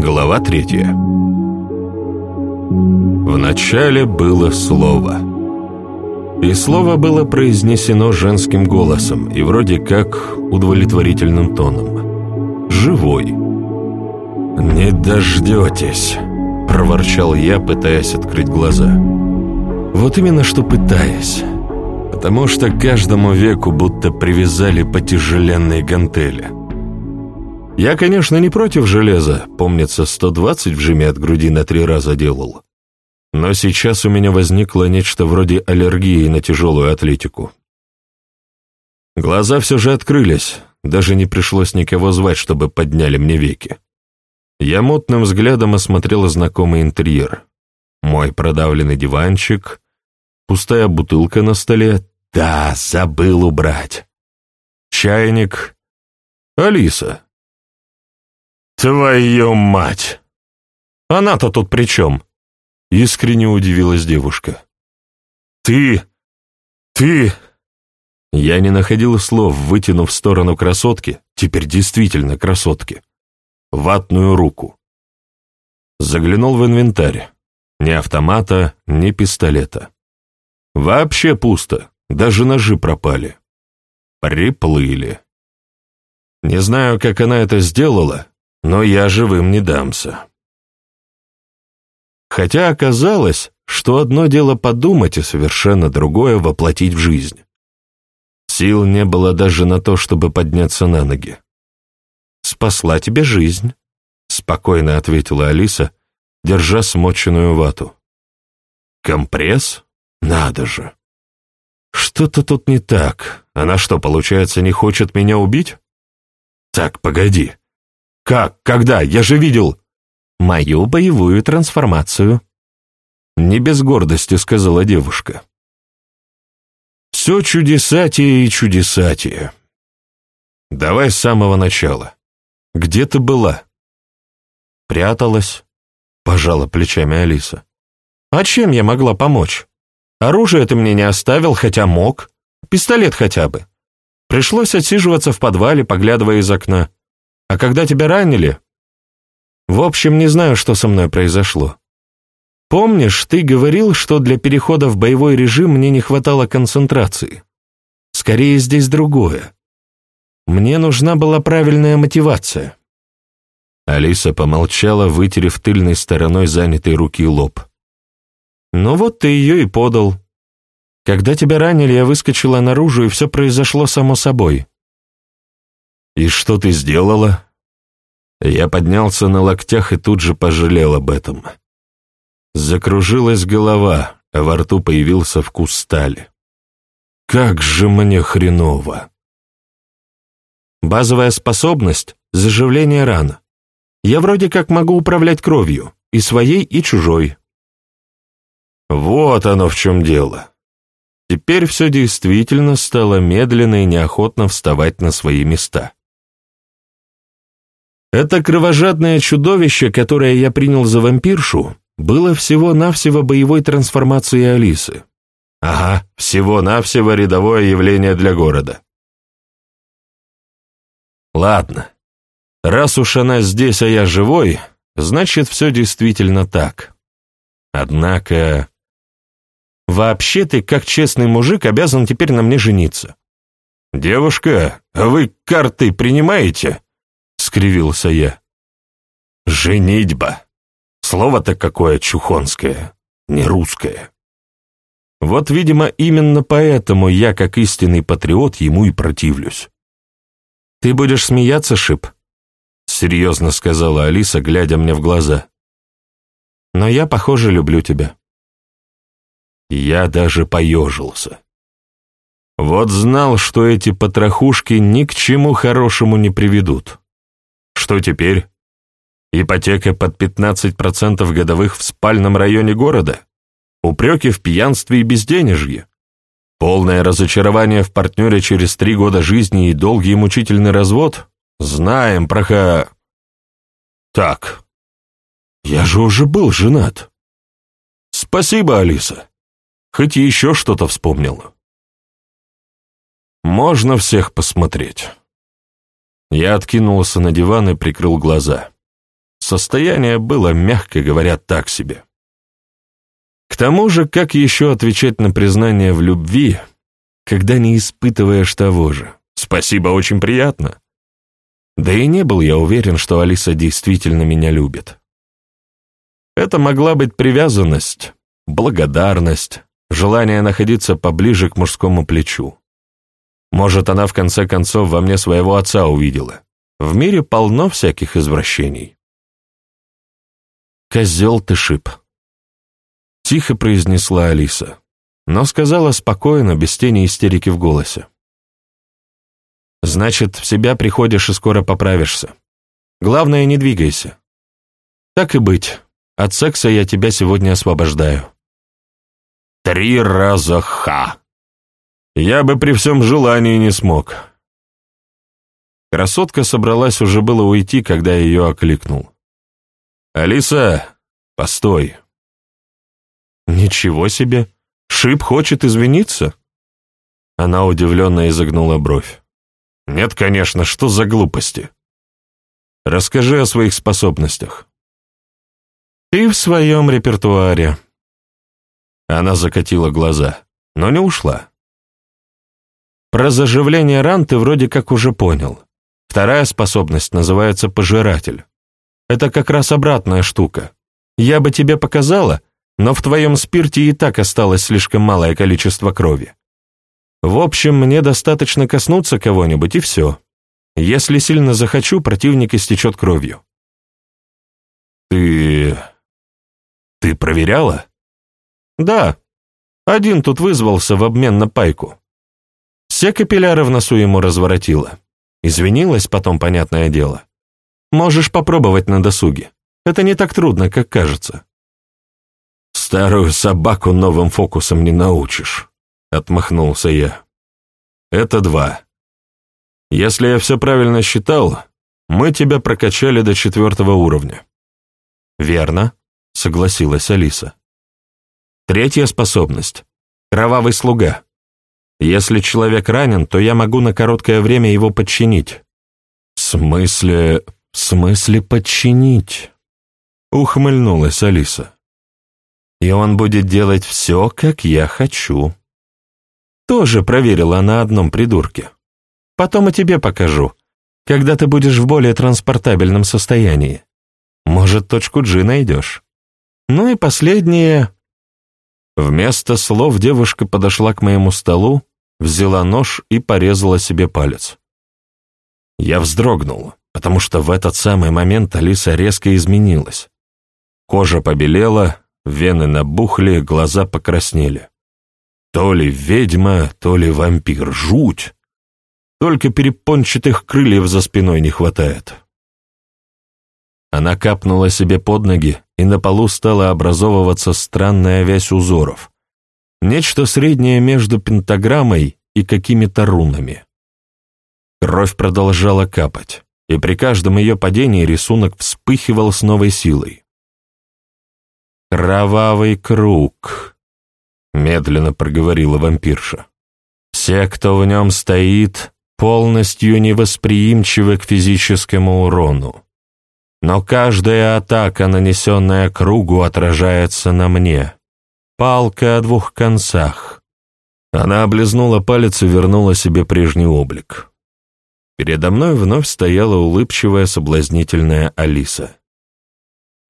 Глава третья. Вначале было слово. И слово было произнесено женским голосом и вроде как удовлетворительным тоном. «Живой». «Не дождетесь», — проворчал я, пытаясь открыть глаза. «Вот именно что пытаясь» потому что каждому веку будто привязали потяжеленные гантели. Я, конечно, не против железа, помнится, 120 в жиме от груди на три раза делал. Но сейчас у меня возникло нечто вроде аллергии на тяжелую атлетику. Глаза все же открылись, даже не пришлось никого звать, чтобы подняли мне веки. Я мутным взглядом осмотрел знакомый интерьер. Мой продавленный диванчик, пустая бутылка на столе, да, забыл убрать. Чайник. Алиса. Твою мать! Она-то тут при чем? Искренне удивилась девушка. Ты... Ты... Я не находил слов, вытянув в сторону красотки, теперь действительно красотки, ватную руку. Заглянул в инвентарь. Ни автомата, ни пистолета. Вообще пусто. Даже ножи пропали. Приплыли. Не знаю, как она это сделала, но я живым не дамся. Хотя оказалось, что одно дело подумать, и совершенно другое — воплотить в жизнь. Сил не было даже на то, чтобы подняться на ноги. «Спасла тебе жизнь», — спокойно ответила Алиса, держа смоченную вату. «Компресс? Надо же!» Что-то тут не так. Она что, получается, не хочет меня убить? Так, погоди. Как? Когда? Я же видел... Мою боевую трансформацию. Не без гордости, сказала девушка. Все чудесатие и чудесатие. Давай с самого начала. Где ты была? Пряталась, пожала плечами Алиса. А чем я могла помочь? Оружие ты мне не оставил, хотя мог. Пистолет хотя бы. Пришлось отсиживаться в подвале, поглядывая из окна. А когда тебя ранили... В общем, не знаю, что со мной произошло. Помнишь, ты говорил, что для перехода в боевой режим мне не хватало концентрации? Скорее, здесь другое. Мне нужна была правильная мотивация. Алиса помолчала, вытерев тыльной стороной занятой руки лоб. Ну вот ты ее и подал. Когда тебя ранили, я выскочила наружу, и все произошло само собой. И что ты сделала? Я поднялся на локтях и тут же пожалел об этом. Закружилась голова, а во рту появился вкус стали. Как же мне хреново! Базовая способность — заживление ран. Я вроде как могу управлять кровью, и своей, и чужой. Вот оно в чем дело. Теперь все действительно стало медленно и неохотно вставать на свои места. Это кровожадное чудовище, которое я принял за вампиршу, было всего-навсего боевой трансформацией Алисы. Ага, всего-навсего рядовое явление для города. Ладно, раз уж она здесь, а я живой, значит, все действительно так. Однако Вообще ты, как честный мужик, обязан теперь на мне жениться». «Девушка, а вы карты принимаете?» — скривился я. «Женитьба. Слово-то какое чухонское, не русское». Вот, видимо, именно поэтому я, как истинный патриот, ему и противлюсь. «Ты будешь смеяться, Шип?» — серьезно сказала Алиса, глядя мне в глаза. «Но я, похоже, люблю тебя». Я даже поежился. Вот знал, что эти потрохушки ни к чему хорошему не приведут. Что теперь? Ипотека под 15% годовых в спальном районе города? Упреки в пьянстве и безденежье? Полное разочарование в партнере через три года жизни и долгий мучительный развод? Знаем, проха... Так, я же уже был женат. Спасибо, Алиса хоть еще что-то вспомнил. Можно всех посмотреть. Я откинулся на диван и прикрыл глаза. состояние было, мягко говоря, так себе. К тому же, как еще отвечать на признание в любви, когда не испытываешь того же? Спасибо, очень приятно. Да и не был я уверен, что Алиса действительно меня любит. Это могла быть привязанность, благодарность, желание находиться поближе к мужскому плечу. Может, она в конце концов во мне своего отца увидела. В мире полно всяких извращений. «Козел ты шип», — тихо произнесла Алиса, но сказала спокойно, без тени истерики в голосе. «Значит, в себя приходишь и скоро поправишься. Главное, не двигайся. Так и быть, от секса я тебя сегодня освобождаю». «Три раза ха!» Я бы при всем желании не смог. Красотка собралась уже было уйти, когда ее окликнул. «Алиса, постой!» «Ничего себе! Шип хочет извиниться?» Она удивленно изогнула бровь. «Нет, конечно, что за глупости? Расскажи о своих способностях». «Ты в своем репертуаре». Она закатила глаза, но не ушла. Про заживление ран ты вроде как уже понял. Вторая способность называется пожиратель. Это как раз обратная штука. Я бы тебе показала, но в твоем спирте и так осталось слишком малое количество крови. В общем, мне достаточно коснуться кого-нибудь, и все. Если сильно захочу, противник истечет кровью. Ты... ты проверяла? Да. Один тут вызвался в обмен на пайку. Все капилляры в носу ему разворотила. Извинилась потом, понятное дело. Можешь попробовать на досуге. Это не так трудно, как кажется. Старую собаку новым фокусом не научишь, отмахнулся я. Это два. Если я все правильно считал, мы тебя прокачали до четвертого уровня. Верно, согласилась Алиса. Третья способность — кровавый слуга. Если человек ранен, то я могу на короткое время его подчинить». «В смысле... в смысле подчинить?» Ухмыльнулась Алиса. «И он будет делать все, как я хочу». Тоже проверила на одном придурке. Потом и тебе покажу, когда ты будешь в более транспортабельном состоянии. Может, точку G найдешь. Ну и последнее... Вместо слов девушка подошла к моему столу, взяла нож и порезала себе палец. Я вздрогнул, потому что в этот самый момент Алиса резко изменилась. Кожа побелела, вены набухли, глаза покраснели. То ли ведьма, то ли вампир, жуть. Только перепончатых крыльев за спиной не хватает. Она капнула себе под ноги, и на полу стала образовываться странная вязь узоров, Нечто среднее между пентаграммой и какими-то рунами. Кровь продолжала капать, и при каждом ее падении рисунок вспыхивал с новой силой. «Кровавый круг», — медленно проговорила вампирша. «Все, кто в нем стоит, полностью невосприимчивы к физическому урону. Но каждая атака, нанесенная кругу, отражается на мне. Палка о двух концах. Она облизнула палец и вернула себе прежний облик. Передо мной вновь стояла улыбчивая, соблазнительная Алиса.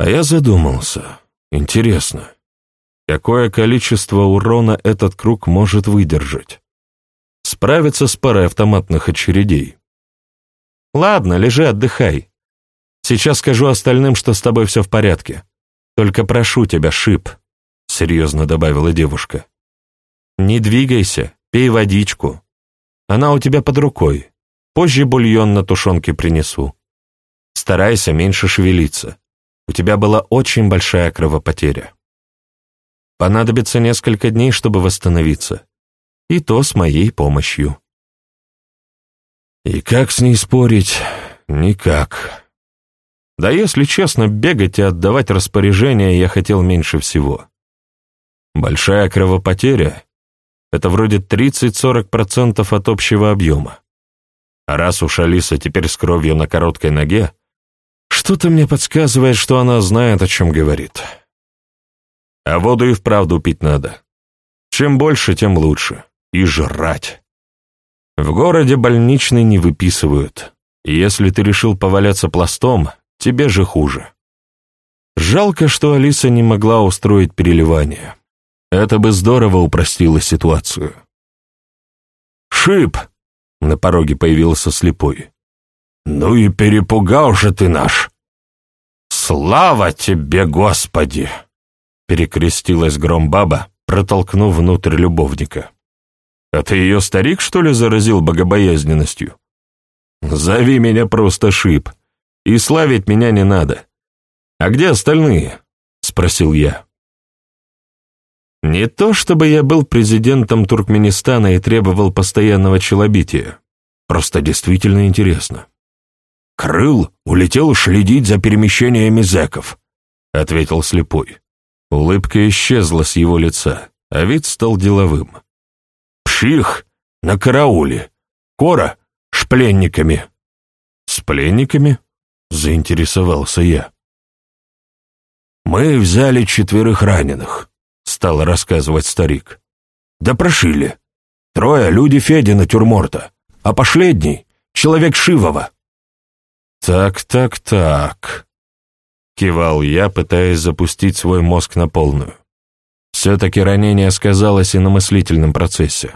А я задумался. Интересно, какое количество урона этот круг может выдержать? Справиться с парой автоматных очередей. Ладно, лежи, отдыхай. Сейчас скажу остальным, что с тобой все в порядке. Только прошу тебя, Шип, серьезно добавила девушка. «Не двигайся, пей водичку. Она у тебя под рукой. Позже бульон на тушенке принесу. Старайся меньше шевелиться. У тебя была очень большая кровопотеря. Понадобится несколько дней, чтобы восстановиться. И то с моей помощью». И как с ней спорить? Никак. Да если честно, бегать и отдавать распоряжения я хотел меньше всего. Большая кровопотеря — это вроде 30-40% от общего объема. А раз уж Алиса теперь с кровью на короткой ноге, Что-то мне подсказывает, что она знает, о чем говорит. А воду и вправду пить надо. Чем больше, тем лучше. И жрать. В городе больничный не выписывают. Если ты решил поваляться пластом, тебе же хуже. Жалко, что Алиса не могла устроить переливание. Это бы здорово упростило ситуацию. «Шип!» — на пороге появился слепой. «Ну и перепугал же ты наш!» «Слава тебе, Господи!» — перекрестилась громбаба, протолкнув внутрь любовника. «А ты ее старик, что ли, заразил богобоязненностью?» «Зови меня просто Шип, и славить меня не надо. А где остальные?» — спросил я. Не то чтобы я был президентом Туркменистана и требовал постоянного челобития, просто действительно интересно. «Крыл улетел следить за перемещениями зэков», — ответил слепой. Улыбка исчезла с его лица, а вид стал деловым. «Пших! На карауле! Кора! С пленниками!» «С пленниками?» — заинтересовался я. «Мы взяли четверых раненых», — стал рассказывать старик. «Да прошили. Трое — люди Феди натюрморта, а последний — человек Шивова». «Так, так, так», — кивал я, пытаясь запустить свой мозг на полную. Все-таки ранение сказалось и на мыслительном процессе.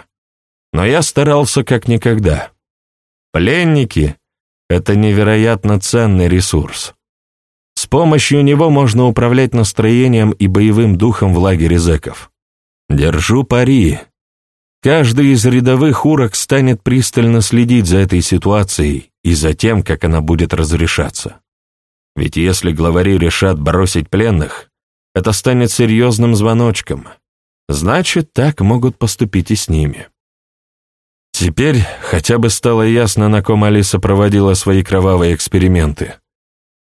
Но я старался как никогда. Пленники — это невероятно ценный ресурс. Помощью него можно управлять настроением и боевым духом в лагере зэков. Держу пари. Каждый из рядовых урок станет пристально следить за этой ситуацией и за тем, как она будет разрешаться. Ведь если главари решат бросить пленных, это станет серьезным звоночком. Значит, так могут поступить и с ними. Теперь хотя бы стало ясно, на ком Алиса проводила свои кровавые эксперименты.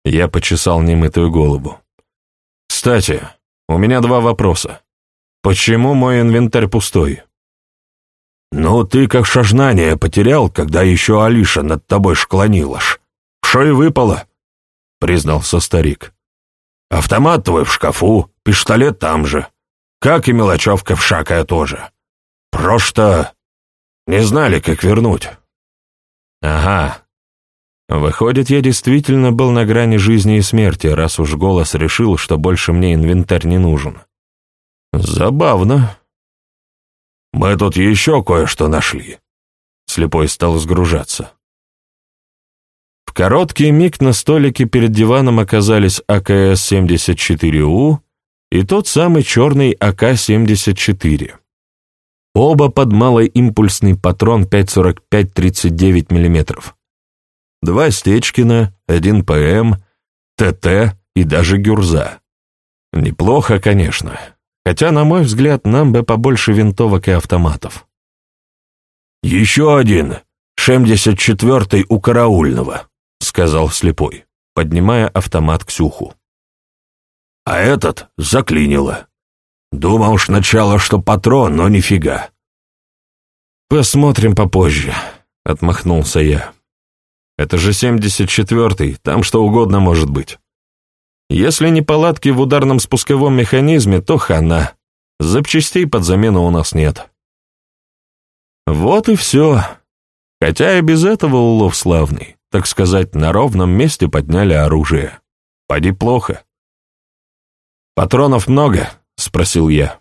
Я почесал немытую голову. «Кстати, у меня два вопроса. Почему мой инвентарь пустой?» «Ну, ты как шажнание потерял, когда еще Алиша над тобой шклонилась. Шо и выпало», — признался старик. «Автомат твой в шкафу, пистолет там же, как и мелочевка в шакая тоже. Просто не знали, как вернуть». «Ага. Выходит, я действительно был на грани жизни и смерти, раз уж голос решил, что больше мне инвентарь не нужен. Забавно». «Мы тут еще кое-что нашли». Слепой стал сгружаться. В короткий миг на столике перед диваном оказались АКС-74У и тот самый черный АК-74. Оба под малоимпульсный патрон 5,45-39 мм. Два Стечкина, один ПМ, ТТ и даже Гюрза. Неплохо, конечно. Хотя, на мой взгляд, нам бы побольше винтовок и автоматов. «Еще один, 74-й у караульного», — сказал слепой, поднимая автомат к Сюху. «А этот заклинило. Думал сначала, что патрон, но нифига». «Посмотрим попозже», — отмахнулся я. «Это же 74-й, там что угодно может быть». Если не палатки в ударном спусковом механизме, то хана. Запчастей под замену у нас нет. Вот и все. Хотя и без этого улов славный. Так сказать, на ровном месте подняли оружие. Поди плохо. «Патронов много?» — спросил я.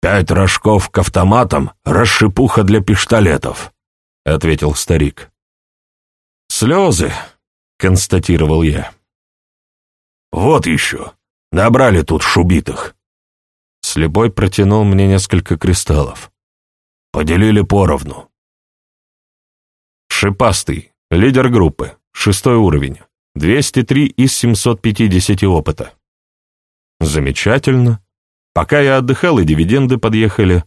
«Пять рожков к автоматам, расшипуха для пистолетов», — ответил старик. «Слезы», — констатировал я. «Вот еще. Набрали тут шубитых». Слепой протянул мне несколько кристаллов. Поделили поровну. Шипастый, лидер группы, шестой уровень, 203 из 750 опыта. Замечательно. Пока я отдыхал, и дивиденды подъехали.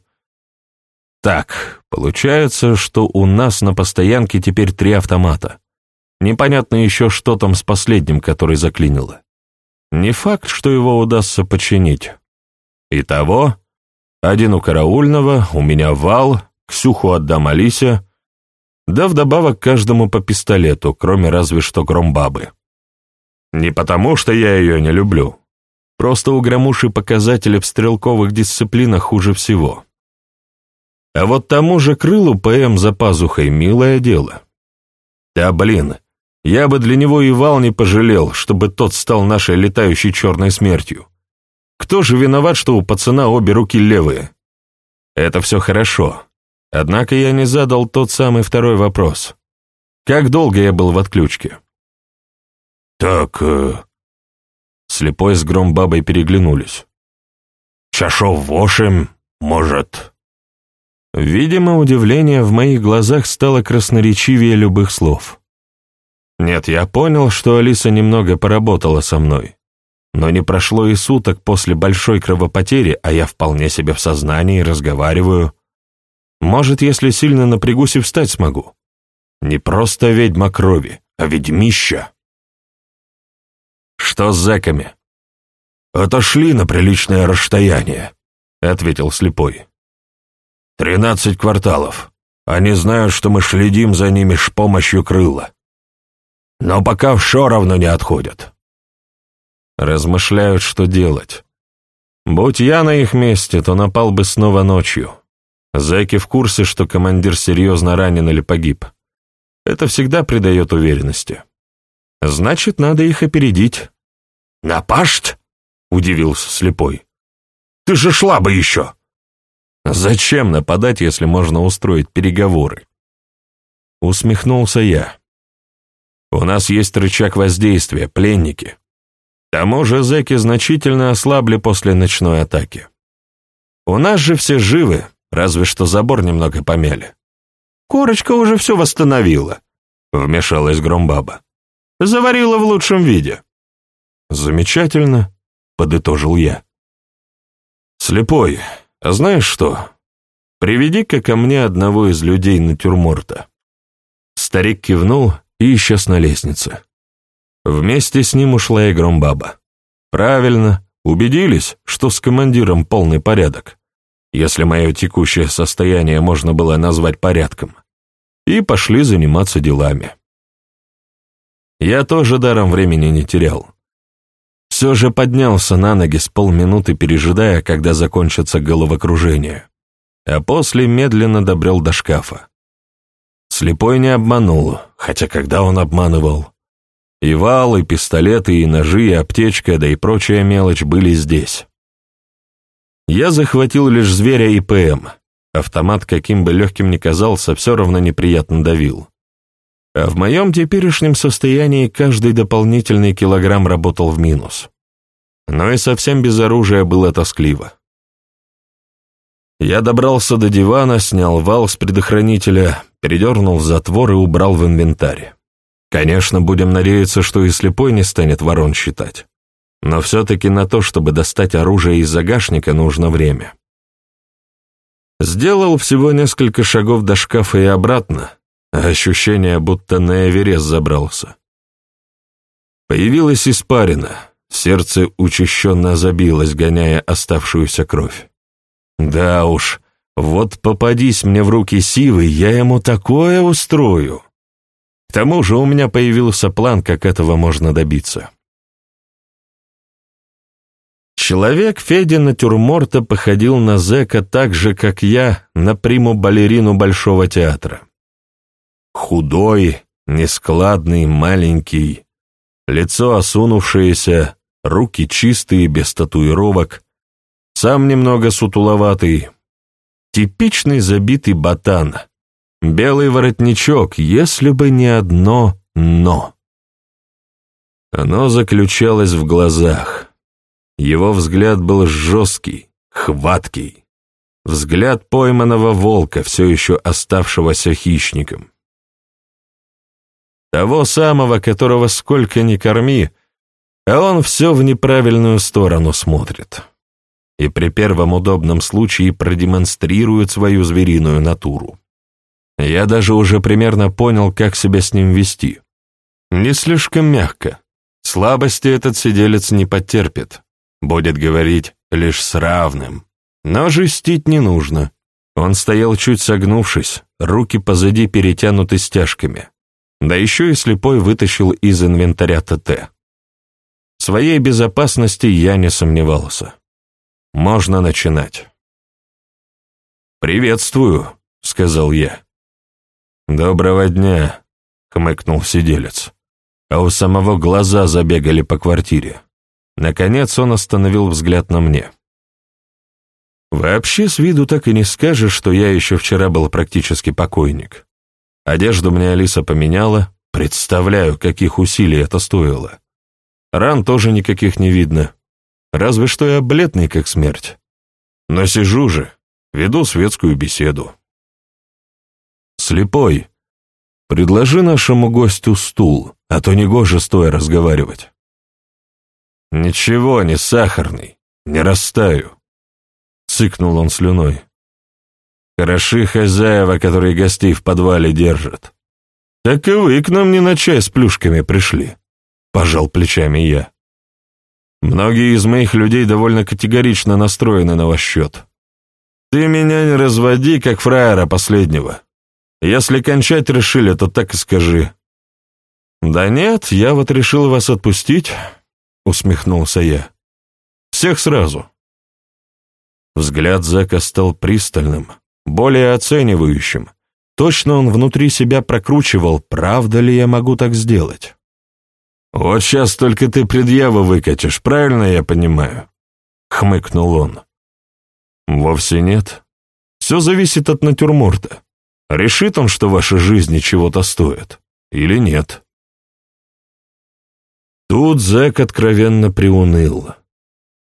Так, получается, что у нас на постоянке теперь три автомата. Непонятно еще, что там с последним, который заклинило. Не факт, что его удастся починить. Итого, один у караульного, у меня вал, Ксюху отдам Алисе, да вдобавок каждому по пистолету, кроме разве что громбабы. Не потому, что я ее не люблю. Просто у громуши показатели в стрелковых дисциплинах хуже всего. А вот тому же крылу ПМ за пазухой милое дело. Да блин, я бы для него и вал не пожалел, чтобы тот стал нашей летающей черной смертью. Кто же виноват, что у пацана обе руки левые? Это все хорошо. Однако я не задал тот самый второй вопрос. Как долго я был в отключке? Так, э... Слепой с Громбабой переглянулись. Чашов восемь, может. Видимо, удивление в моих глазах стало красноречивее любых слов. Нет, я понял, что Алиса немного поработала со мной. Но не прошло и суток после большой кровопотери, а я вполне себе в сознании разговариваю. Может, если сильно напрягусь и встать смогу. Не просто ведьма крови, а ведьмища. Что с зэками? Отошли на приличное расстояние, ответил слепой. Тринадцать кварталов. Они знают, что мы следим за ними с помощью крыла. Но пока все равно не отходят. Размышляют, что делать. Будь я на их месте, то напал бы снова ночью. Зэки в курсе, что командир серьезно ранен или погиб. Это всегда придает уверенности. Значит, надо их опередить. «Напашт?» — удивился слепой. «Ты же шла бы еще!» «Зачем нападать, если можно устроить переговоры?» Усмехнулся я. «У нас есть рычаг воздействия, пленники. К тому же зэки значительно ослабли после ночной атаки. У нас же все живы, разве что забор немного помяли. Корочка уже все восстановила, — вмешалась Громбаба. Заварила в лучшем виде. Замечательно, — подытожил я. Слепой, а знаешь что? Приведи-ка ко мне одного из людей натюрморта. Старик кивнул и исчез на лестнице. Вместе с ним ушла и Громбаба. Правильно, убедились, что с командиром полный порядок если мое текущее состояние можно было назвать порядком, и пошли заниматься делами. Я тоже даром времени не терял. Все же поднялся на ноги с полминуты, пережидая, когда закончится головокружение, а после медленно добрел до шкафа. Слепой не обманул, хотя когда он обманывал? И вал, и пистолеты, и ножи, и аптечка, да и прочая мелочь были здесь. Я захватил лишь зверя и ПМ. Автомат, каким бы легким ни казался, все равно неприятно давил. А в моем теперешнем состоянии каждый дополнительный килограмм работал в минус. Но и совсем без оружия было тоскливо. Я добрался до дивана, снял вал с предохранителя, передернул затвор и убрал в инвентарь. Конечно, будем надеяться, что и слепой не станет ворон считать но все-таки на то, чтобы достать оружие из загашника, нужно время. Сделал всего несколько шагов до шкафа и обратно, ощущение, будто на Эверест забрался. Появилась испарина, сердце учащенно забилось, гоняя оставшуюся кровь. Да уж, вот попадись мне в руки Сивы, я ему такое устрою. К тому же у меня появился план, как этого можно добиться. Человек Федя натюрморта походил на зэка так же, как я, на приму-балерину Большого театра. Худой, нескладный, маленький, лицо осунувшееся, руки чистые, без татуировок, сам немного сутуловатый, типичный забитый ботан, белый воротничок, если бы не одно «но». Оно заключалось в глазах. Его взгляд был жесткий, хваткий. Взгляд пойманного волка, все еще оставшегося хищником. Того самого, которого сколько ни корми, а он все в неправильную сторону смотрит. И при первом удобном случае продемонстрирует свою звериную натуру. Я даже уже примерно понял, как себя с ним вести. Не слишком мягко. Слабости этот сиделец не потерпит. Будет говорить лишь с равным. Но жестить не нужно. Он стоял чуть согнувшись, руки позади перетянуты стяжками. Да еще и слепой вытащил из инвентаря ТТ. своей безопасности я не сомневался. Можно начинать. «Приветствую», — сказал я. «Доброго дня», — хмыкнул сиделец. А у самого глаза забегали по квартире. Наконец он остановил взгляд на мне. Вообще, с виду так и не скажешь, что я еще вчера был практически покойник. Одежду мне Алиса поменяла, представляю, каких усилий это стоило. Ран тоже никаких не видно, разве что я бледный, как смерть. Но сижу же, веду светскую беседу. Слепой, предложи нашему гостю стул, а то негоже стоя разговаривать. Ничего, не сахарный, не растаю. Цыкнул он слюной. Хороши хозяева, которые гостей в подвале держат. Так и вы к нам не на чай с плюшками пришли, пожал плечами я. Многие из моих людей довольно категорично настроены на ваш счет. Ты меня не разводи, как фраера последнего. Если кончать решили, то так и скажи. Да нет, я вот решил вас отпустить, усмехнулся я. Всех сразу. Взгляд Зека стал пристальным, более оценивающим. Точно он внутри себя прокручивал, правда ли я могу так сделать. «Вот сейчас только ты предъяву выкатишь, правильно я понимаю?» — хмыкнул он. «Вовсе нет. Все зависит от натюрморта. Решит он, что ваша жизнь чего-то стоит, или нет?» Тут Зэк откровенно приуныл,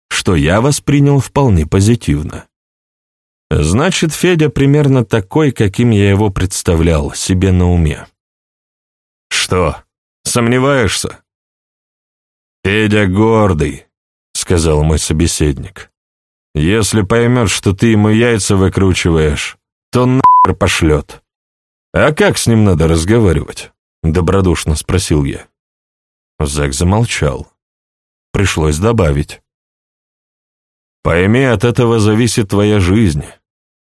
что я воспринял вполне позитивно. Значит, Федя примерно такой, каким я его представлял, себе на уме. «Что, сомневаешься?» «Федя гордый», — сказал мой собеседник. «Если поймет, что ты ему яйца выкручиваешь, то нахер пошлет». «А как с ним надо разговаривать?» — добродушно спросил я. Зак замолчал. Пришлось добавить. «Пойми, от этого зависит твоя жизнь.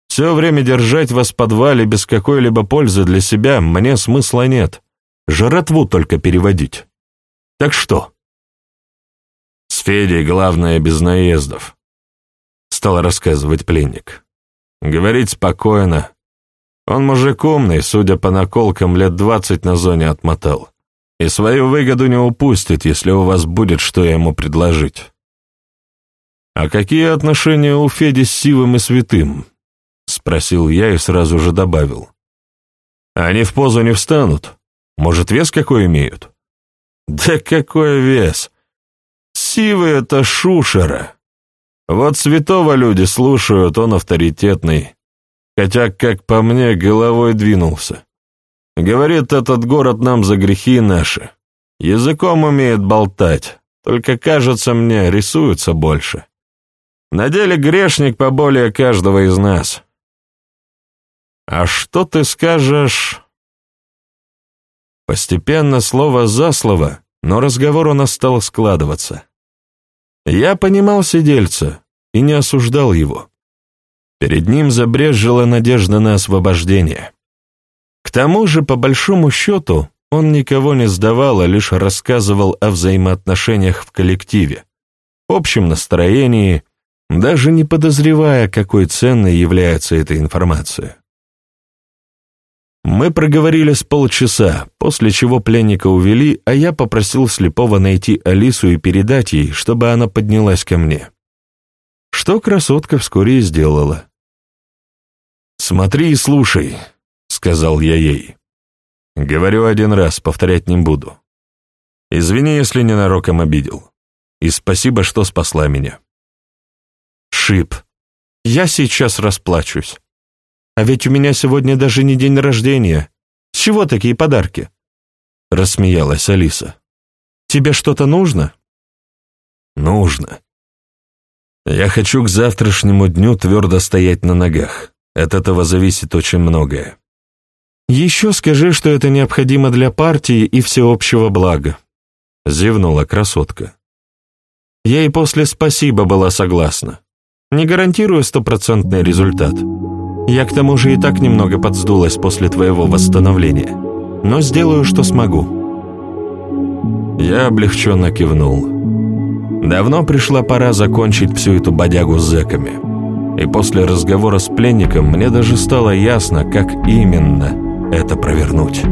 Все время держать вас в подвале без какой-либо пользы для себя мне смысла нет. Жратву только переводить. Так что?» «С Федей главное без наездов», — стал рассказывать пленник. «Говорить спокойно. Он мужик умный, судя по наколкам, лет двадцать на зоне отмотал и свою выгоду не упустит, если у вас будет что ему предложить. «А какие отношения у Феди с Сивым и Святым?» — спросил я и сразу же добавил. «Они в позу не встанут. Может, вес какой имеют?» «Да какой вес? Сивый — это шушера. Вот святого люди слушают, он авторитетный. Хотя, как по мне, головой двинулся. Говорит, этот город нам за грехи наши. Языком умеет болтать, только, кажется мне, рисуется больше. На деле грешник поболее каждого из нас. А что ты скажешь... Постепенно, слово за слово, но разговор у нас стал складываться. Я понимал сидельца и не осуждал его. Перед ним забрежжила надежда на освобождение. К тому же, по большому счету, он никого не сдавал, а лишь рассказывал о взаимоотношениях в коллективе, общем настроении, даже не подозревая, какой ценной является эта информация. Мы проговорили с полчаса, после чего пленника увели, а я попросил слепого найти Алису и передать ей, чтобы она поднялась ко мне. Что красотка вскоре и сделала. «Смотри и слушай», сказал я ей. Говорю один раз, повторять не буду. Извини, если ненароком обидел. И спасибо, что спасла меня. Шип, я сейчас расплачусь. А ведь у меня сегодня даже не день рождения. С чего такие подарки? Рассмеялась Алиса. Тебе что-то нужно? Нужно. Я хочу к завтрашнему дню твердо стоять на ногах. От этого зависит очень многое. «Еще скажи, что это необходимо для партии и всеобщего блага», — зевнула красотка. Я и после «спасибо» была согласна. Не гарантирую стопроцентный результат. Я к тому же и так немного подсдулась после твоего восстановления. Но сделаю, что смогу. Я облегченно кивнул. Давно пришла пора закончить всю эту бодягу с зэками. И после разговора с пленником мне даже стало ясно, как именно это провернуть.